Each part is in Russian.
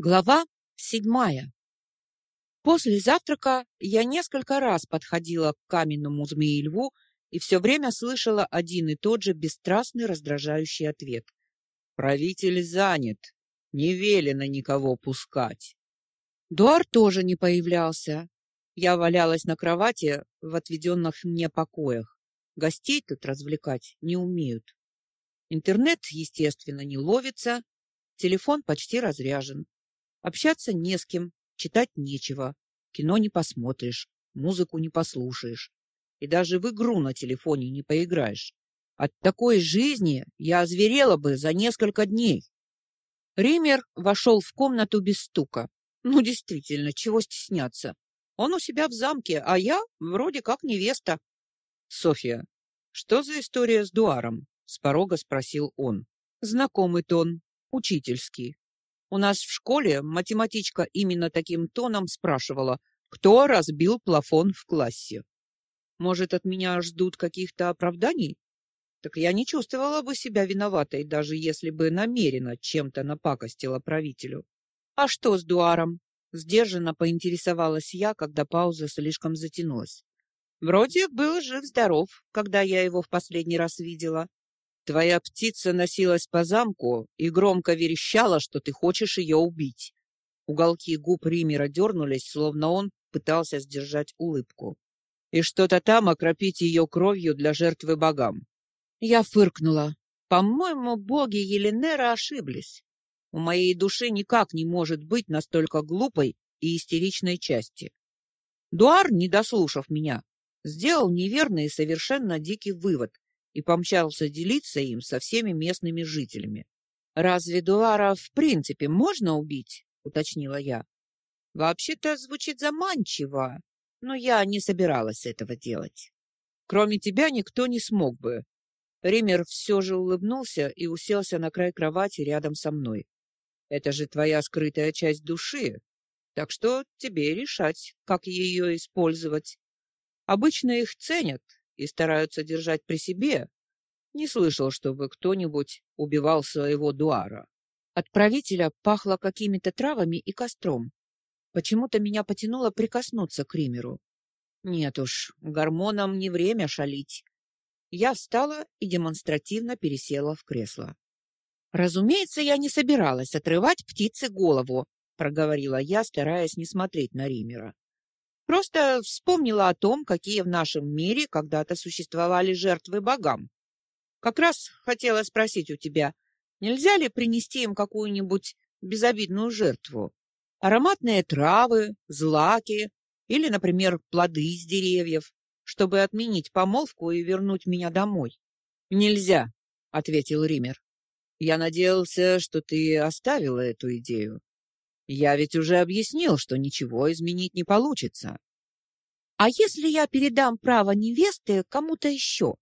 Глава седьмая. После завтрака я несколько раз подходила к каменному змеи-льву и все время слышала один и тот же бесстрастный раздражающий ответ. «Правитель занят. Не велено никого пускать». Дуар тоже не появлялся. Я валялась на кровати в отведенных мне покоях. Гостей тут развлекать не умеют. Интернет, естественно, не ловится, телефон почти разряжен. Общаться не с кем, читать нечего, кино не посмотришь, музыку не послушаешь и даже в игру на телефоне не поиграешь. От такой жизни я озверела бы за несколько дней. Ример вошел в комнату без стука. Ну, действительно, чего стесняться? Он у себя в замке, а я вроде как невеста. Софья, что за история с Дуаром? С порога спросил он. Знакомый тон, учительский. У нас в школе математичка именно таким тоном спрашивала, кто разбил плафон в классе. Может, от меня ждут каких-то оправданий? Так я не чувствовала бы себя виноватой, даже если бы намеренно чем-то напакостила правителю. А что с Дуаром? Сдержанно поинтересовалась я, когда пауза слишком затянулась. Вроде был жив-здоров, когда я его в последний раз видела. Твоя птица носилась по замку и громко верещала, что ты хочешь ее убить. Уголки губ Римера дернулись, словно он пытался сдержать улыбку. И что-то там окропить ее кровью для жертвы богам. Я фыркнула. По-моему, боги Еленера ошиблись. У моей души никак не может быть настолько глупой и истеричной части. Дуар, не дослушав меня, сделал неверный и совершенно дикий вывод, и помчался делиться им со всеми местными жителями. «Разве Дуара в принципе можно убить?» — уточнила я. «Вообще-то звучит заманчиво, но я не собиралась этого делать. Кроме тебя никто не смог бы». Ример все же улыбнулся и уселся на край кровати рядом со мной. «Это же твоя скрытая часть души, так что тебе решать, как ее использовать. Обычно их ценят, и стараются держать при себе. Не слышал, чтобы кто-нибудь убивал своего дуара. От правителя пахло какими-то травами и костром. Почему-то меня потянуло прикоснуться к Римеру. Нет уж, гормонам не время шалить. Я встала и демонстративно пересела в кресло. Разумеется, я не собиралась отрывать птице голову, проговорила я, стараясь не смотреть на Римера. Просто вспомнила о том, какие в нашем мире когда-то существовали жертвы богам. Как раз хотела спросить у тебя, нельзя ли принести им какую-нибудь безобидную жертву? Ароматные травы, злаки или, например, плоды из деревьев, чтобы отменить помолвку и вернуть меня домой. Нельзя, ответил Ример. Я надеялся, что ты оставила эту идею. Я ведь уже объяснил, что ничего изменить не получится. А если я передам право невесты кому-то еще?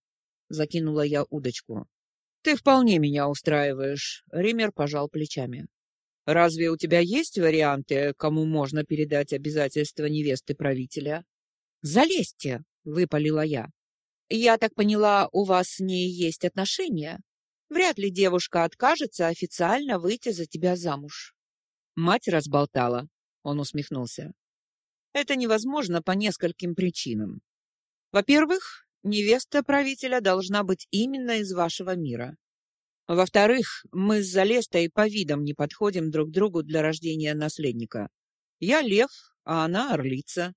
Закинула я удочку. Ты вполне меня устраиваешь, Ример пожал плечами. Разве у тебя есть варианты, кому можно передать обязательства невесты правителя? Залезьте, выпалила я. Я так поняла, у вас с ней есть отношения? Вряд ли девушка откажется официально выйти за тебя замуж. Мать разболтала. Он усмехнулся. Это невозможно по нескольким причинам. Во-первых, невеста правителя должна быть именно из вашего мира. Во-вторых, мы с Залестой по видам не подходим друг другу для рождения наследника. Я лев, а она орлица.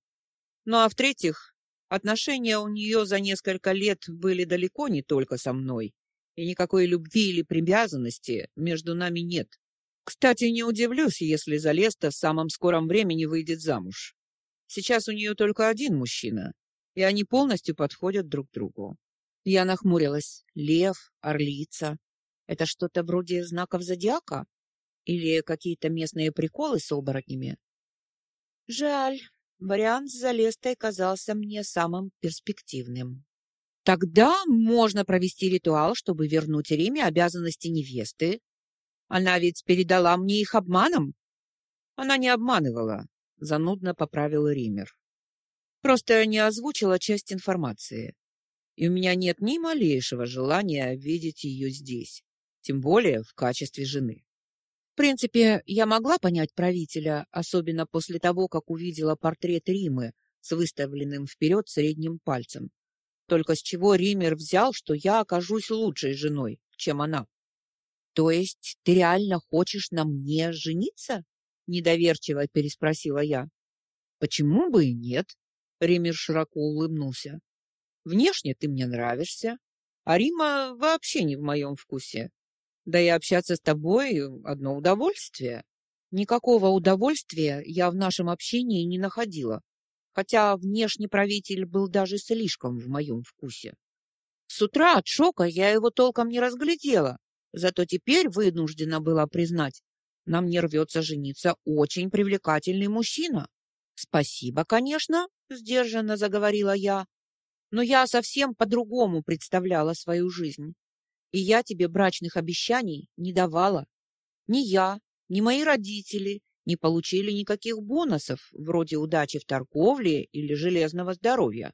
Ну а в-третьих, отношения у нее за несколько лет были далеко не только со мной, и никакой любви или привязанности между нами нет. Кстати, не удивлюсь, если Залеста в самом скором времени выйдет замуж. Сейчас у нее только один мужчина, и они полностью подходят друг другу. Я нахмурилась. Лев, орлица. Это что-то вроде знаков зодиака? Или какие-то местные приколы с оборотнями? Жаль, вариант с Залестой казался мне самым перспективным. Тогда можно провести ритуал, чтобы вернуть Риме обязанности невесты, она ведь передала мне их обманом. Она не обманывала, занудно поправил Ример. Просто не озвучила часть информации. И у меня нет ни малейшего желания видеть ее здесь, тем более в качестве жены. принципе, я могла понять правителя, особенно после того, как увидела портрет Римы с выставленным вперед средним пальцем. Только с чего Ример взял, что я окажусь лучшей женой, чем она? То есть ты реально хочешь на мне жениться? недоверчиво переспросила я. Почему бы и нет? Ример широко улыбнулся. Внешне ты мне нравишься, а Рима вообще не в моем вкусе. Да и общаться с тобой одно удовольствие. Никакого удовольствия я в нашем общении не находила, хотя внешний правитель был даже слишком в моем вкусе. С утра от шока я его толком не разглядела, зато теперь вынуждена была признать, на мне рвется жениться очень привлекательный мужчина. Спасибо, конечно, сдержанно заговорила я, но я совсем по-другому представляла свою жизнь. И я тебе брачных обещаний не давала. Ни я, ни мои родители не получили никаких бонусов, вроде удачи в торговле или железного здоровья.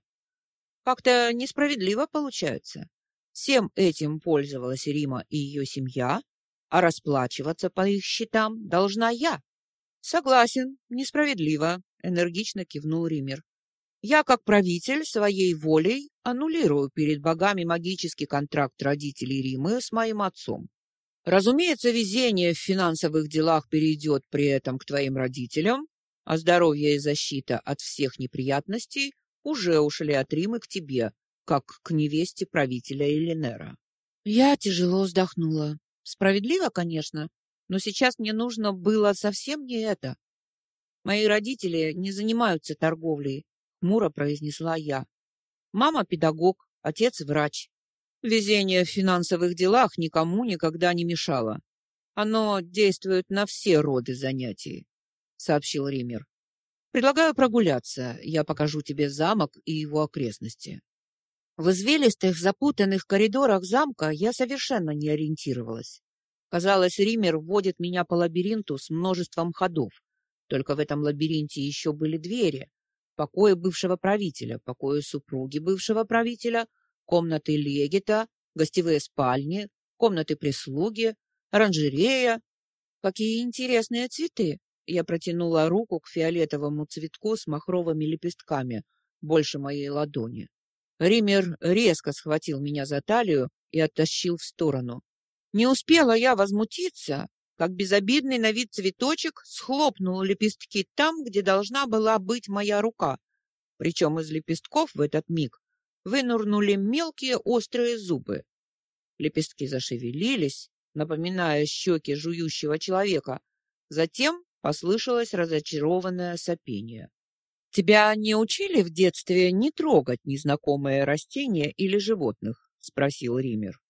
Как-то несправедливо получается. Всем этим пользовалась Рима и ее семья, а расплачиваться по их счетам должна я. Согласен, несправедливо, энергично кивнул Ример. Я, как правитель, своей волей аннулирую перед богами магический контракт родителей Римы с моим отцом. Разумеется, везение в финансовых делах перейдет при этом к твоим родителям, а здоровье и защита от всех неприятностей уже ушли от Римы к тебе, как к невесте правителя Эленера. Я тяжело вздохнула. Справедливо, конечно, но сейчас мне нужно было совсем не это. Мои родители не занимаются торговлей, хмуро произнесла я. Мама педагог, отец врач. Везение в финансовых делах никому никогда не мешало. Оно действует на все роды занятий, сообщил Ример. Предлагаю прогуляться. Я покажу тебе замок и его окрестности. В извилистых, запутанных коридорах замка я совершенно не ориентировалась. Казалось, Ример вводит меня по лабиринту с множеством ходов. Только в этом лабиринте еще были двери, покои бывшего правителя, покои супруги бывшего правителя, комнаты легита, гостевые спальни, комнаты прислуги, оранжерея. Какие интересные цветы! Я протянула руку к фиолетовому цветку с махровыми лепестками, больше моей ладони. Ример резко схватил меня за талию и оттащил в сторону. Не успела я возмутиться, как безобидный на вид цветочек схлопнул лепестки там, где должна была быть моя рука. Причем из лепестков в этот миг вынурнули мелкие острые зубы. Лепестки зашевелились, напоминая щеки жующего человека. Затем послышалось разочарованное сопение. Тебя не учили в детстве не трогать незнакомые растения или животных, спросил Ример.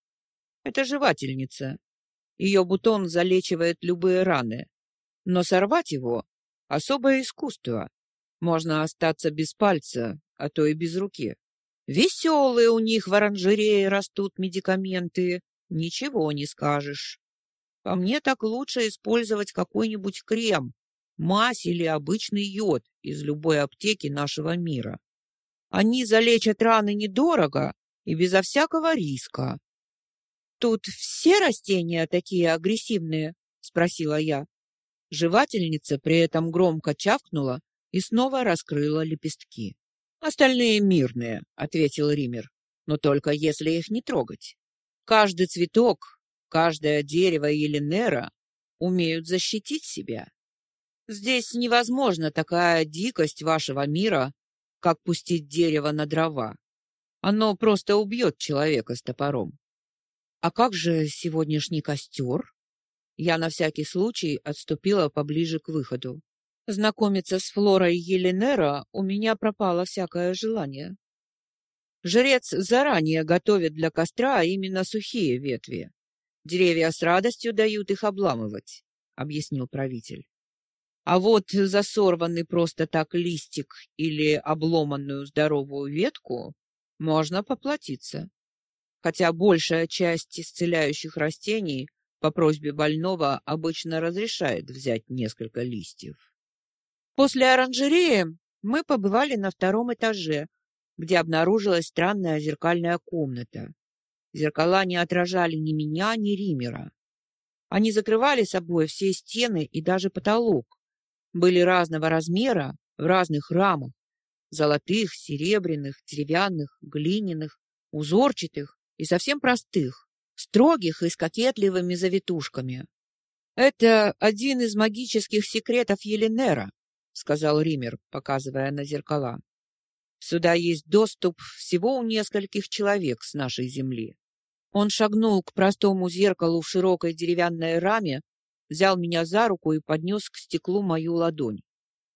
Это жевательница, ее бутон залечивает любые раны, но сорвать его — особое искусство. Можно остаться без пальца, а то и без руки. Веселые у них в оранжерее растут медикаменты, ничего не скажешь. По мне так лучше использовать какой-нибудь крем, мазь или обычный йод из любой аптеки нашего мира. Они залечат раны недорого и безо всякого риска. Тут все растения такие агрессивные, спросила я. Жевательница при этом громко чавкнула и снова раскрыла лепестки. Остальные мирные, ответил Ример, но только если их не трогать. Каждый цветок, каждое дерево или нера умеют защитить себя. Здесь невозможна такая дикость вашего мира, как пустить дерево на дрова. Оно просто убьет человека с топором. А как же сегодняшний костер? Я на всякий случай отступила поближе к выходу. Знакомиться с Флорой Еленера у меня пропало всякое желание. Жрец заранее готовит для костра именно сухие ветви. Деревья с радостью дают их обламывать, объяснил правитель. А вот за сорванный просто так листик или обломанную здоровую ветку можно поплатиться хотя большая часть исцеляющих растений по просьбе больного обычно разрешает взять несколько листьев. После оранжереи мы побывали на втором этаже, где обнаружилась странная зеркальная комната. Зеркала не отражали ни меня, ни Римера. Они закрывали собой все стены и даже потолок. Были разного размера, в разных рамах. Золотых, серебряных, деревянных, глиняных, узорчатых и совсем простых, строгих и с кокетливыми завитушками. Это один из магических секретов Еленера, сказал Ример, показывая на зеркала. Сюда есть доступ всего у нескольких человек с нашей земли. Он шагнул к простому зеркалу в широкой деревянной раме, взял меня за руку и поднес к стеклу мою ладонь.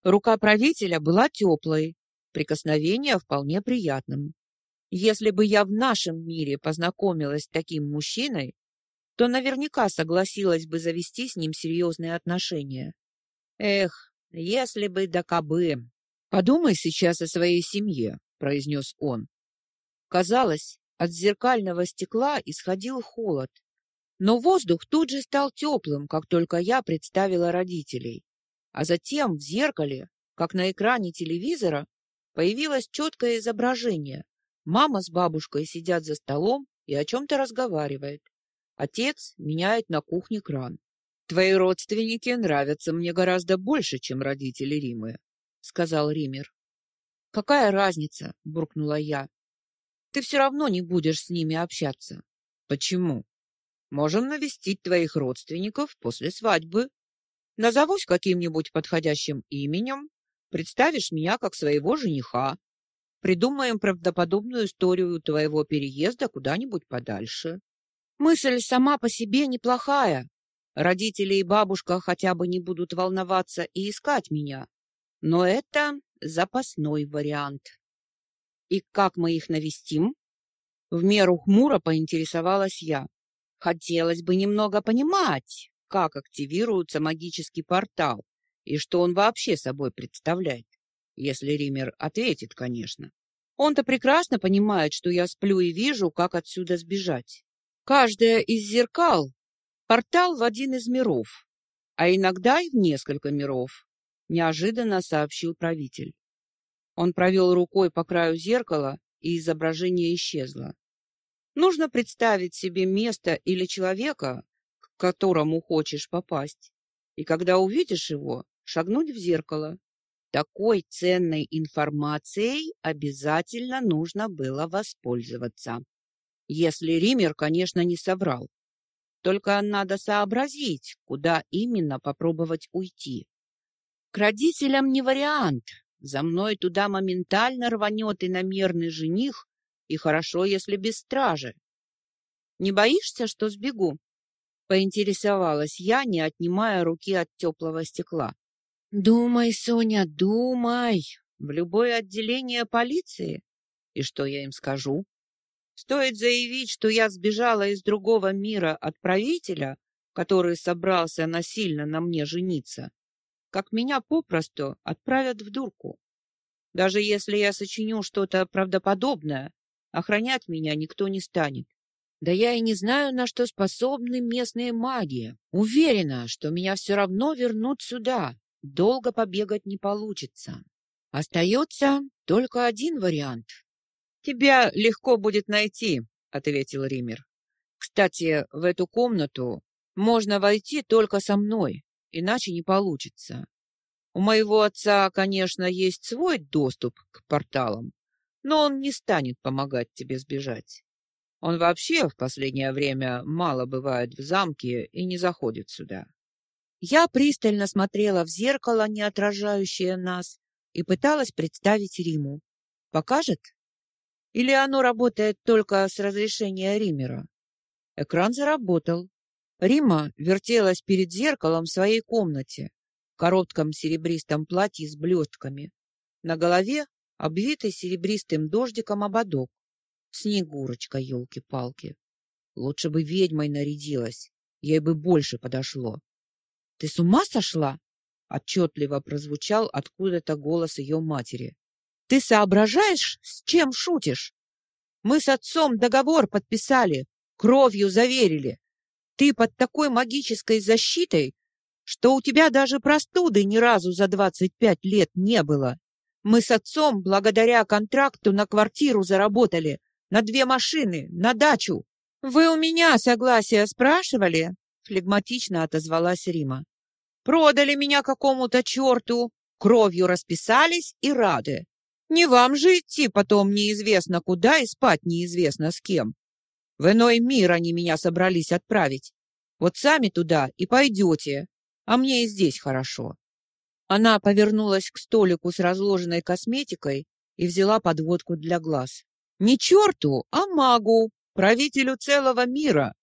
Рука правителя была теплой, прикосновение вполне приятным. Если бы я в нашем мире познакомилась с таким мужчиной, то наверняка согласилась бы завести с ним серьезные отношения. Эх, если бы да кабы. Подумай сейчас о своей семье, произнес он. Казалось, от зеркального стекла исходил холод, но воздух тут же стал теплым, как только я представила родителей. А затем в зеркале, как на экране телевизора, появилось четкое изображение. Мама с бабушкой сидят за столом и о чем-то разговаривают. Отец меняет на кухне кран. Твои родственники нравятся мне гораздо больше, чем родители Римы, сказал Ример. Какая разница, буркнула я. Ты все равно не будешь с ними общаться. Почему? Можем навестить твоих родственников после свадьбы. Назовусь каким-нибудь подходящим именем, представишь меня как своего жениха. Придумаем правдоподобную историю твоего переезда куда-нибудь подальше. Мысль сама по себе неплохая. Родители и бабушка хотя бы не будут волноваться и искать меня. Но это запасной вариант. И как мы их навестим? В меру хмуро поинтересовалась я. Хотелось бы немного понимать, как активируется магический портал и что он вообще собой представляет. Если Ример ответит, конечно. Он-то прекрасно понимает, что я сплю и вижу, как отсюда сбежать. Каждая из зеркал — портал в один из миров, а иногда и в несколько миров, неожиданно сообщил правитель. Он провел рукой по краю зеркала, и изображение исчезло. Нужно представить себе место или человека, к которому хочешь попасть, и когда увидишь его, шагнуть в зеркало. Такой ценной информацией обязательно нужно было воспользоваться. Если Ример, конечно, не соврал. Только надо сообразить, куда именно попробовать уйти. К родителям не вариант. За мной туда моментально рванет иномерный жених, и хорошо, если без стражи. Не боишься, что сбегу? Поинтересовалась я, не отнимая руки от теплого стекла. Думай, Соня, думай. В любое отделение полиции. И что я им скажу? Стоит заявить, что я сбежала из другого мира от правителя, который собрался насильно на мне жениться, как меня попросту отправят в дурку. Даже если я сочиню что-то правдоподобное, охранять меня никто не станет. Да я и не знаю, на что способны местные маги. Уверена, что меня все равно вернут сюда. Долго побегать не получится. Остается только один вариант Тебя легко будет найти, ответил Ример. Кстати, в эту комнату можно войти только со мной, иначе не получится. У моего отца, конечно, есть свой доступ к порталам, но он не станет помогать тебе сбежать. Он вообще в последнее время мало бывает в замке и не заходит сюда. Я пристально смотрела в зеркало, не отражающее нас, и пыталась представить Риму. Покажет? Или оно работает только с разрешения Римера? Экран заработал. Рима вертелась перед зеркалом в своей комнате, в коротком серебристом платье с блестками. На голове обвитый серебристым дождиком ободок. Снегурочка, елки-палки. Лучше бы ведьмой нарядилась, ей бы больше подошло. — Ты с ума сошла? — отчетливо прозвучал откуда-то голос ее матери. Ты соображаешь, с чем шутишь? Мы с отцом договор подписали, кровью заверили. Ты под такой магической защитой, что у тебя даже простуды ни разу за двадцать пять лет не было. Мы с отцом благодаря контракту на квартиру заработали, на две машины, на дачу. Вы у меня согласия спрашивали? флегматично отозвалась Рима. Продали меня какому-то черту, кровью расписались и рады. Не вам же идти потом неизвестно куда и спать неизвестно с кем. В иной мир они меня собрались отправить. Вот сами туда и пойдете, а мне и здесь хорошо. Она повернулась к столику с разложенной косметикой и взяла подводку для глаз. Не черту, а магу, правителю целого мира.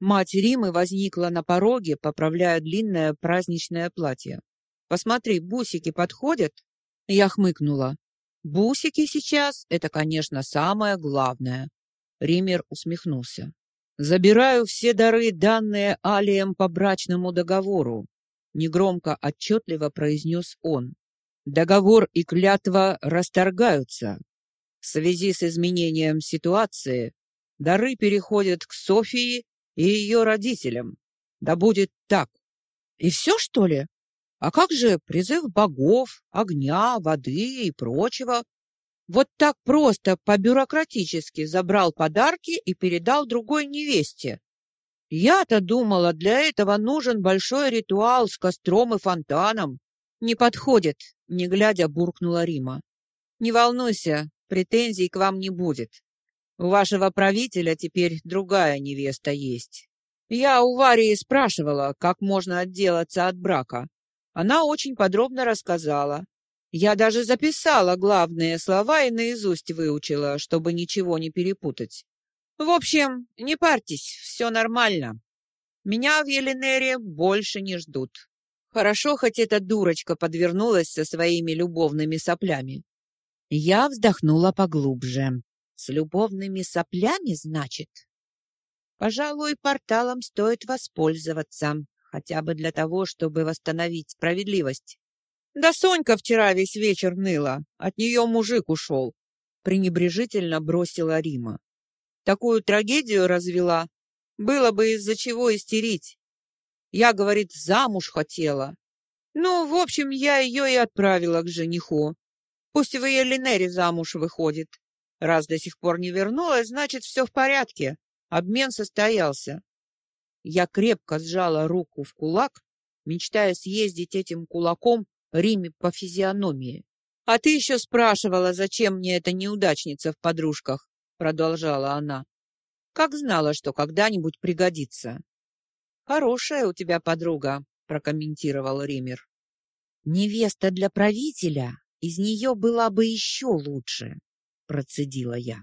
Мать Римы возникла на пороге, поправляя длинное праздничное платье. Посмотри, бусики подходят? Я хмыкнула. Бусики сейчас это, конечно, самое главное. Ример усмехнулся. Забираю все дары, данные Алием по брачному договору, негромко отчетливо произнес он. Договор и клятва расторгаются. В связи с изменением ситуации дары переходят к Софии и ее родителям. Да будет так. И все, что ли? А как же призыв богов, огня, воды и прочего? Вот так просто, по-бюрократически забрал подарки и передал другой невесте. Я-то думала, для этого нужен большой ритуал с костром и фонтаном. Не подходит, не глядя, буркнула Рима. Не волнуйся, претензий к вам не будет. У вашего правителя теперь другая невеста есть. Я у Варии спрашивала, как можно отделаться от брака. Она очень подробно рассказала. Я даже записала главные слова и наизусть выучила, чтобы ничего не перепутать. В общем, не парьтесь, все нормально. Меня в Еленере больше не ждут. Хорошо, хоть эта дурочка подвернулась со своими любовными соплями. Я вздохнула поглубже. С любовными соплями, значит? Пожалуй, порталом стоит воспользоваться хотя бы для того, чтобы восстановить справедливость. Да Сонька вчера весь вечер ныла, от нее мужик ушел, пренебрежительно бросила Рима. Такую трагедию развела, было бы из-за чего истерить. Я, говорит, замуж хотела. Ну, в общем, я ее и отправила к жениху. Пусть в Еленере замуж выходит. Раз до сих пор не вернулась, значит, все в порядке. Обмен состоялся. Я крепко сжала руку в кулак, мечтая съездить этим кулаком Риме по физиономии. А ты еще спрашивала, зачем мне эта неудачница в подружках, продолжала она. Как знала, что когда-нибудь пригодится. Хорошая у тебя подруга, прокомментировал Ример. Невеста для правителя, из нее была бы еще лучше, процедила я.